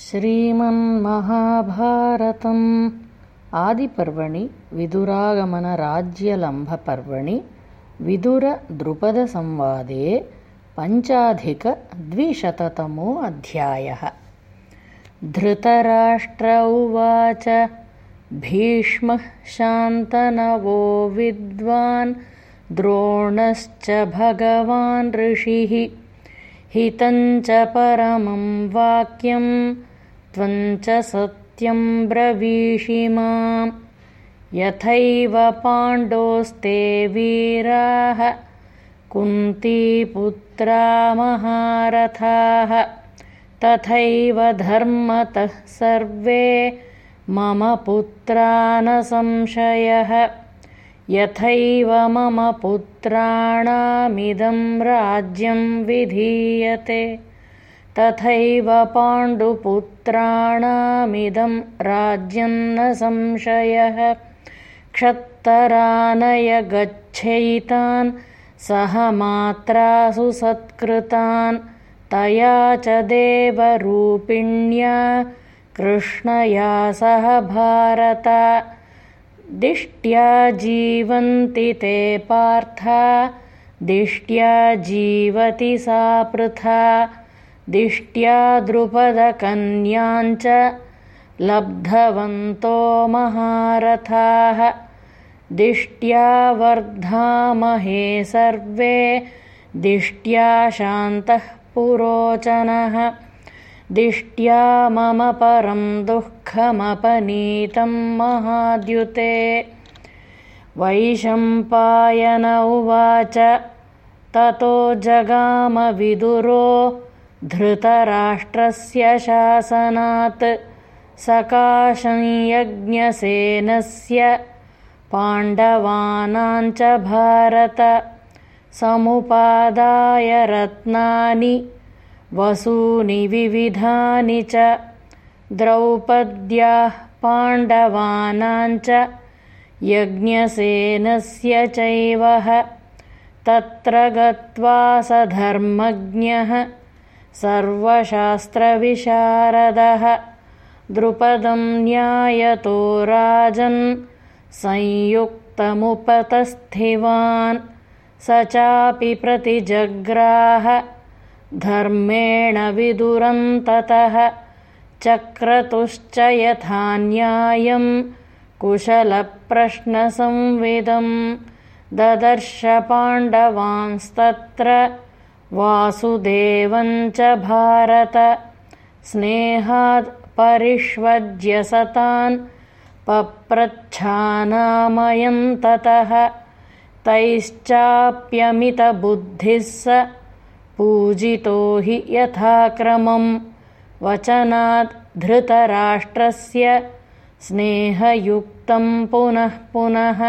श्रीमन्महाभारतम् आदिपर्वणि विदुरागमनराज्यलम्भपर्वणि विदुरद्रुपदसंवादे पञ्चाधिकद्विशततमो अध्यायः धृतराष्ट्र उवाच भीष्मः शान्तनवो विद्वान् द्रोणश्च भगवान् ऋषिः हितञ्च परमं वाक्यं त्वञ्च सत्यं ब्रवीषि मां यथैव पाण्डोस्ते वीराः कुन्तीपुत्रा महारथाः। तथैव धर्मतः सर्वे मम पुत्रा न संशयः यथैव मम पुत्राणामिदं राज्यं विधीयते। तथैव पाण्डुपुत्राणामिदं राज्यं न संशयः। क्षत्तरानय गच्छैतान् सह मात्रासु सत्कृतान् तया च देवरूपिण्या कृष्णया सह भारत दिष्ट्या जीवन्ति ते पार्था दिष्ट्या जीवति सा पृथा दिष्ट्या द्रुपदकन्याञ्च लब्धवन्तो महारथाः दिष्ट्या वर्धामहे सर्वे दिष्ट्या शान्तः पुरोचनः दिष्ट्या मम परं दुःखमपनीतं महाद्युते। वैशम्पायन उवाच ततो जगामविदुरो धृतराष्ट्रस्य शासनात्। सकाशंयज्ञसेनस्य पाण्डवानाञ्च भारत। समुपादाय रत्नानि वसूनि विविधानि च द्रौपद्याः पाण्डवानाञ्च यज्ञसेनस्य चैवः तत्र गत्वा स धर्मज्ञः सर्वशास्त्रविशारदः द्रुपदं न्यायतो राजन् संयुक्तमुपतस्थिवान् स चापि प्रतिजग्राह धर्मेण विदुरन्ततः चक्रतुश्च यथा न्यायं कुशलप्रश्नसंविदं पाण्डवांस्तत्र वासुदेवञ्च भारत। स्नेहात् परिष्वज्य सतान् पप्रच्छानामयन्ततः तैश्चाप्यमितबुद्धिः स पूजितो हि यथाक्रमं वचनात् धृतराष्ट्रस्य स्नेहयुक्तं पुनः पुनः